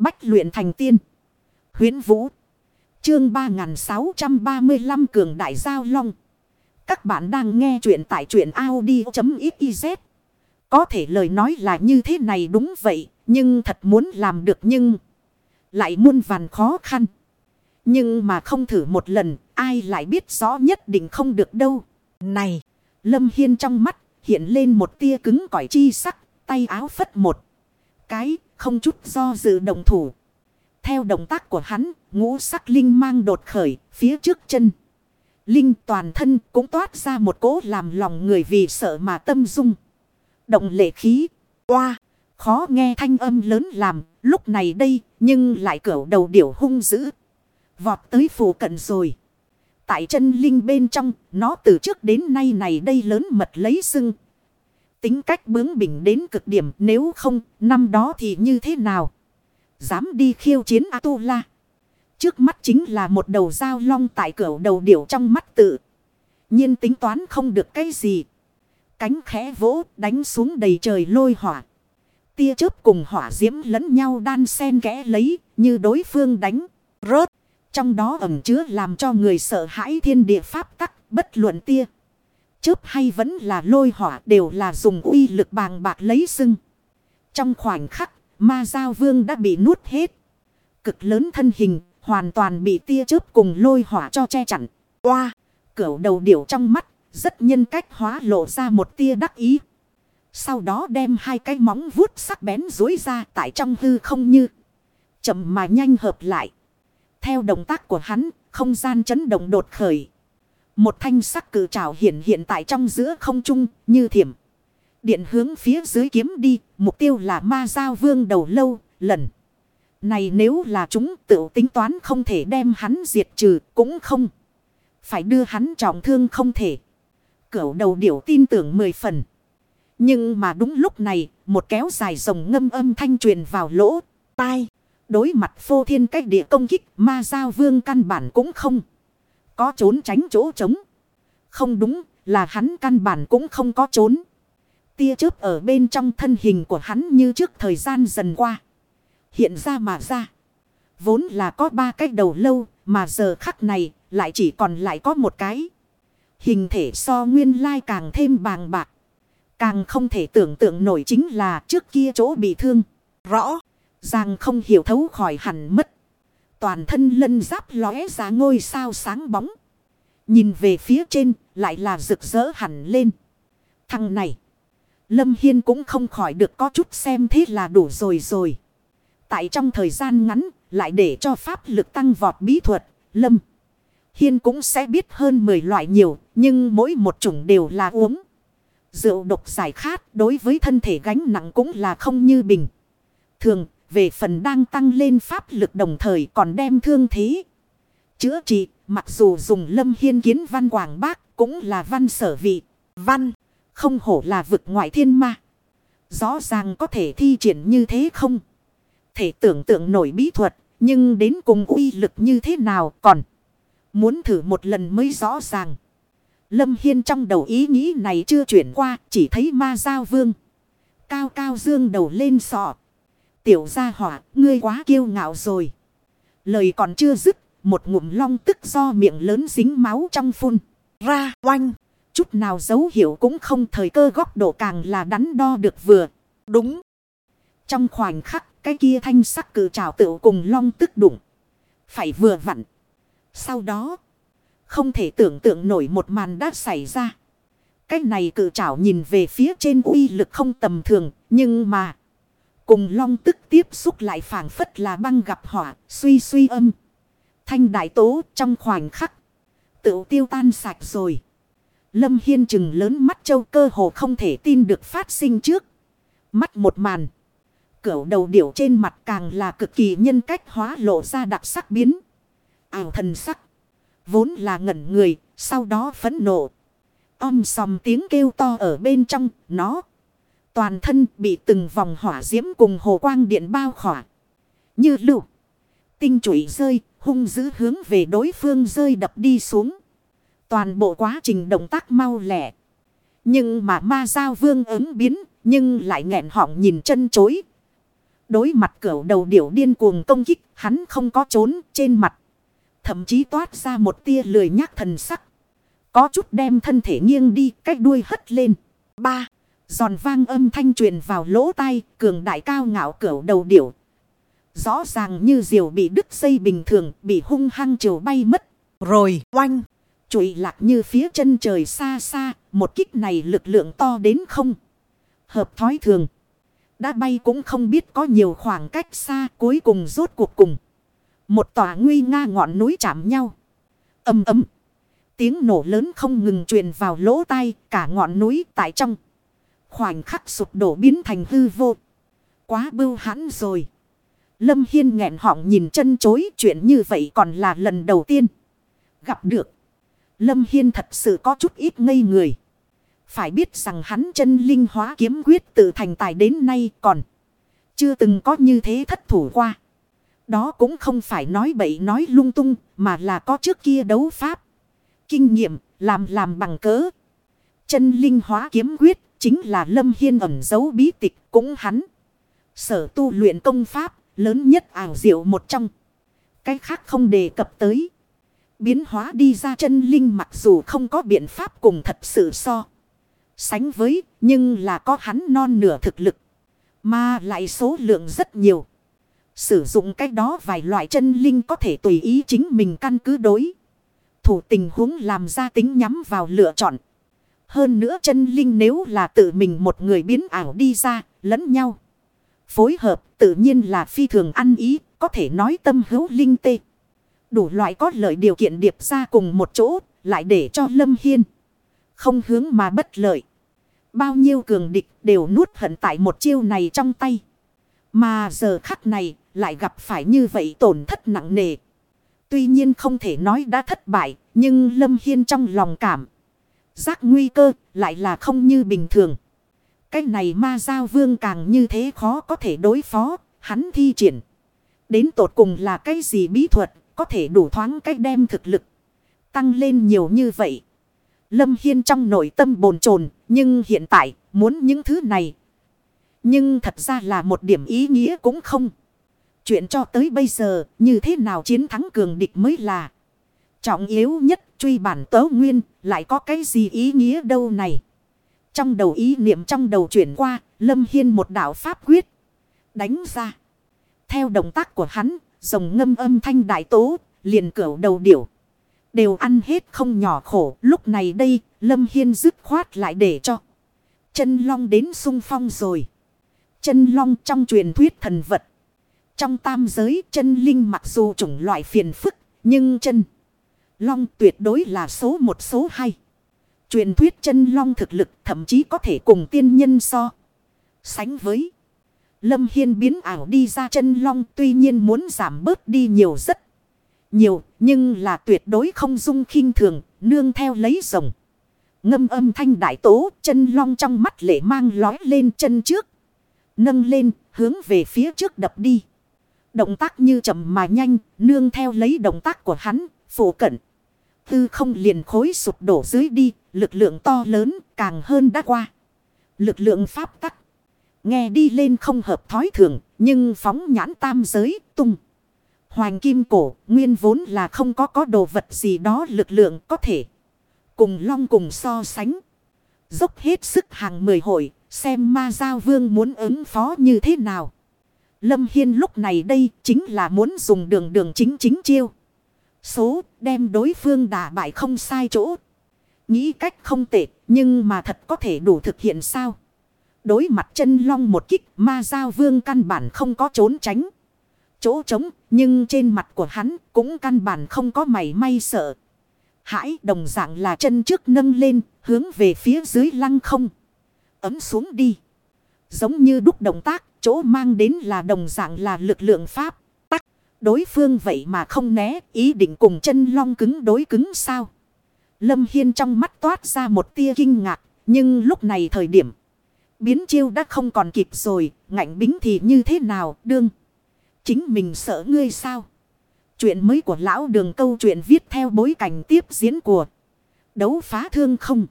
Bách luyện thành tiên. huyễn Vũ. Chương 3635 Cường Đại Giao Long. Các bạn đang nghe truyện tại truyện Audi.xyz. Có thể lời nói là như thế này đúng vậy. Nhưng thật muốn làm được nhưng. Lại muôn vàn khó khăn. Nhưng mà không thử một lần. Ai lại biết rõ nhất định không được đâu. Này. Lâm Hiên trong mắt. Hiện lên một tia cứng cỏi chi sắc. Tay áo phất một. Cái không chút do dự động thủ. Theo động tác của hắn, ngũ sắc linh mang đột khởi, phía trước chân. Linh toàn thân cũng toát ra một cỗ làm lòng người vì sợ mà tâm dung. Động lệ khí, oa, khó nghe thanh âm lớn làm, lúc này đây, nhưng lại cỡ đầu điểu hung dữ. Vọt tới phủ cận rồi. Tại chân linh bên trong, nó từ trước đến nay này đây lớn mật lấy sưng, Tính cách bướng bỉnh đến cực điểm, nếu không, năm đó thì như thế nào? Dám đi khiêu chiến A-tu-la. Trước mắt chính là một đầu dao long tại cửa đầu điểu trong mắt tự. nhiên tính toán không được cái gì. Cánh khẽ vỗ, đánh xuống đầy trời lôi hỏa. Tia chớp cùng hỏa diễm lẫn nhau đan sen kẽ lấy, như đối phương đánh rớt. Trong đó ẩm chứa làm cho người sợ hãi thiên địa pháp tắc, bất luận tia chớp hay vẫn là lôi hỏa đều là dùng uy lực bàng bạc lấy sưng. Trong khoảnh khắc, ma giao vương đã bị nuốt hết. Cực lớn thân hình, hoàn toàn bị tia chớp cùng lôi hỏa cho che chặn. Qua, cửu đầu điểu trong mắt, rất nhân cách hóa lộ ra một tia đắc ý. Sau đó đem hai cái móng vuốt sắc bén dối ra tại trong hư không như. Chậm mà nhanh hợp lại. Theo động tác của hắn, không gian chấn động đột khởi. Một thanh sắc cử trảo hiện hiện tại trong giữa không trung như thiểm. Điện hướng phía dưới kiếm đi, mục tiêu là ma giao vương đầu lâu, lần. Này nếu là chúng tự tính toán không thể đem hắn diệt trừ, cũng không. Phải đưa hắn trọng thương không thể. Cửu đầu điểu tin tưởng mười phần. Nhưng mà đúng lúc này, một kéo dài rồng ngâm âm thanh truyền vào lỗ, tai. Đối mặt phô thiên cách địa công kích, ma giao vương căn bản cũng không có trốn tránh chỗ trống. Không đúng, là hắn căn bản cũng không có trốn. Tia chớp ở bên trong thân hình của hắn như trước thời gian dần qua. Hiện ra mà ra. Vốn là có ba cái đầu lâu, mà giờ khắc này lại chỉ còn lại có một cái. Hình thể so nguyên lai càng thêm bàng bạc. Càng không thể tưởng tượng nổi chính là trước kia chỗ bị thương. Rõ. Giang không hiểu thấu khỏi hẳn mất. Toàn thân lân giáp lóe ra ngôi sao sáng bóng. Nhìn về phía trên, lại là rực rỡ hẳn lên. Thằng này. Lâm Hiên cũng không khỏi được có chút xem thế là đủ rồi rồi. Tại trong thời gian ngắn, lại để cho pháp lực tăng vọt bí thuật. Lâm. Hiên cũng sẽ biết hơn 10 loại nhiều. Nhưng mỗi một chủng đều là uống. Rượu độc giải khát đối với thân thể gánh nặng cũng là không như bình. Thường về phần đang tăng lên pháp lực đồng thời còn đem thương thế. Chữa trị, mặc dù dùng lâm hiên kiến văn quảng bác cũng là văn sở vị. Văn, không hổ là vực ngoại thiên ma. Rõ ràng có thể thi triển như thế không? Thể tưởng tượng nổi bí thuật, nhưng đến cùng uy lực như thế nào còn. Muốn thử một lần mới rõ ràng. Lâm Hiên trong đầu ý nghĩ này chưa chuyển qua, chỉ thấy ma giao vương. Cao cao dương đầu lên sọ. Tiểu gia hỏa, ngươi quá kiêu ngạo rồi. Lời còn chưa dứt, một ngụm long tức do miệng lớn dính máu trong phun. Ra, oanh. Chút nào dấu hiệu cũng không thời cơ góc độ càng là đắn đo được vừa. Đúng. Trong khoảnh khắc, cái kia thanh sắc cử trào tự cùng long tức đụng. Phải vừa vặn. Sau đó, không thể tưởng tượng nổi một màn đã xảy ra. Cái này cử trảo nhìn về phía trên uy lực không tầm thường, nhưng mà... Cùng long tức tiếp xúc lại phảng phất là băng gặp hỏa, suy suy âm. Thanh đại tố trong khoảnh khắc. Tự tiêu tan sạch rồi. Lâm Hiên chừng lớn mắt châu cơ hồ không thể tin được phát sinh trước. Mắt một màn. Cửu đầu điểu trên mặt càng là cực kỳ nhân cách hóa lộ ra đặc sắc biến. Ảo thần sắc. Vốn là ngẩn người, sau đó phấn nộ. Om sòm tiếng kêu to ở bên trong, nó. Toàn thân bị từng vòng hỏa diễm cùng hồ quang điện bao khỏa. Như lựu. Tinh chuỗi rơi, hung dữ hướng về đối phương rơi đập đi xuống. Toàn bộ quá trình động tác mau lẻ. Nhưng mà ma giao vương ứng biến, nhưng lại nghẹn họng nhìn chân chối. Đối mặt cẩu đầu điểu điên cuồng công kích, hắn không có trốn trên mặt. Thậm chí toát ra một tia lười nhác thần sắc. Có chút đem thân thể nghiêng đi, cách đuôi hất lên. Ba, giòn vang âm thanh truyền vào lỗ tai, cường đại cao ngạo cửu đầu điểu. Rõ ràng như diều bị đứt dây bình thường, bị hung hăng chiều bay mất. Rồi, oanh, trụi lạc như phía chân trời xa xa, một kích này lực lượng to đến không. Hợp thói thường. Đã bay cũng không biết có nhiều khoảng cách xa cuối cùng rốt cuộc cùng. Một tòa nguy nga ngọn núi chạm nhau. Âm ấm. Tiếng nổ lớn không ngừng truyền vào lỗ tai cả ngọn núi tại trong. Khoảnh khắc sụp đổ biến thành hư vô. Quá bưu hãn rồi. Lâm Hiên nghẹn họng nhìn chân chối, chuyện như vậy còn là lần đầu tiên. Gặp được. Lâm Hiên thật sự có chút ít ngây người. Phải biết rằng hắn chân linh hóa kiếm quyết tự thành tài đến nay còn chưa từng có như thế thất thủ qua. Đó cũng không phải nói bậy nói lung tung, mà là có trước kia đấu pháp. Kinh nghiệm, làm làm bằng cớ. Chân linh hóa kiếm quyết chính là lâm hiên ẩn giấu bí tịch cũng hắn. Sở tu luyện công pháp lớn nhất ảo diệu một trong. Cái khác không đề cập tới. Biến hóa đi ra chân linh mặc dù không có biện pháp cùng thật sự so sánh với, nhưng là có hắn non nửa thực lực. Mà lại số lượng rất nhiều. Sử dụng cách đó vài loại chân linh có thể tùy ý chính mình căn cứ đối. Thủ tình huống làm ra tính nhắm vào lựa chọn. Hơn nữa chân linh nếu là tự mình một người biến ảo đi ra, lẫn nhau. Phối hợp tự nhiên là phi thường ăn ý, có thể nói tâm hữu linh tê. Đủ loại có lợi điều kiện điệp ra cùng một chỗ, lại để cho Lâm Hiên. Không hướng mà bất lợi. Bao nhiêu cường địch đều nuốt hận tại một chiêu này trong tay. Mà giờ khắc này lại gặp phải như vậy tổn thất nặng nề. Tuy nhiên không thể nói đã thất bại, nhưng Lâm Hiên trong lòng cảm. Giác nguy cơ lại là không như bình thường. Cái này ma giao vương càng như thế khó có thể đối phó, hắn thi triển. Đến tột cùng là cái gì bí thuật, có thể đủ thoáng cách đem thực lực. Tăng lên nhiều như vậy. Lâm Hiên trong nội tâm bồn chồn nhưng hiện tại muốn những thứ này. Nhưng thật ra là một điểm ý nghĩa cũng không. Chuyện cho tới bây giờ như thế nào chiến thắng cường địch mới là. Trọng yếu nhất truy bản tớ nguyên lại có cái gì ý nghĩa đâu này. Trong đầu ý niệm trong đầu chuyển qua Lâm Hiên một đạo pháp quyết. Đánh ra. Theo động tác của hắn rồng ngâm âm thanh đại tố liền cửu đầu điểu. Đều ăn hết không nhỏ khổ. Lúc này đây, Lâm Hiên dứt khoát lại để cho. Chân long đến sung phong rồi. Chân long trong truyền thuyết thần vật. Trong tam giới, chân linh mặc dù chủng loại phiền phức, nhưng chân long tuyệt đối là số một số hai. Truyền thuyết chân long thực lực thậm chí có thể cùng tiên nhân so. Sánh với. Lâm Hiên biến ảo đi ra chân long tuy nhiên muốn giảm bớt đi nhiều rất nhiều, nhưng là tuyệt đối không dung khinh thường, nương theo lấy rồng. Ngâm âm thanh đại tố, chân long trong mắt lệ mang lói lên chân trước. Nâng lên, hướng về phía trước đập đi. Động tác như chậm mà nhanh, nương theo lấy động tác của hắn, phổ cận. Tư không liền khối sụp đổ dưới đi, lực lượng to lớn, càng hơn đã qua. Lực lượng pháp tắc. Nghe đi lên không hợp thói thường, nhưng phóng nhãn tam giới, tung. Hoàng kim cổ nguyên vốn là không có có đồ vật gì đó lực lượng có thể. Cùng long cùng so sánh. Dốc hết sức hàng mười hội. Xem ma giao vương muốn ứng phó như thế nào. Lâm Hiên lúc này đây chính là muốn dùng đường đường chính chính chiêu. Số đem đối phương đả bại không sai chỗ. Nghĩ cách không tệ nhưng mà thật có thể đủ thực hiện sao. Đối mặt chân long một kích ma giao vương căn bản không có trốn tránh chỗ trống, nhưng trên mặt của hắn cũng căn bản không có mảy may sợ. Hãi đồng dạng là chân trước nâng lên, hướng về phía dưới lăng không. Ấm xuống đi. Giống như đúc động tác, chỗ mang đến là đồng dạng là lực lượng pháp. Đối phương vậy mà không né, ý định cùng chân long cứng đối cứng sao. Lâm Hiên trong mắt toát ra một tia kinh ngạc, nhưng lúc này thời điểm. Biến chiêu đã không còn kịp rồi, ngạnh bính thì như thế nào, đương. Chính mình sợ ngươi sao? Chuyện mới của lão đường câu chuyện viết theo bối cảnh tiếp diễn của đấu phá thương không.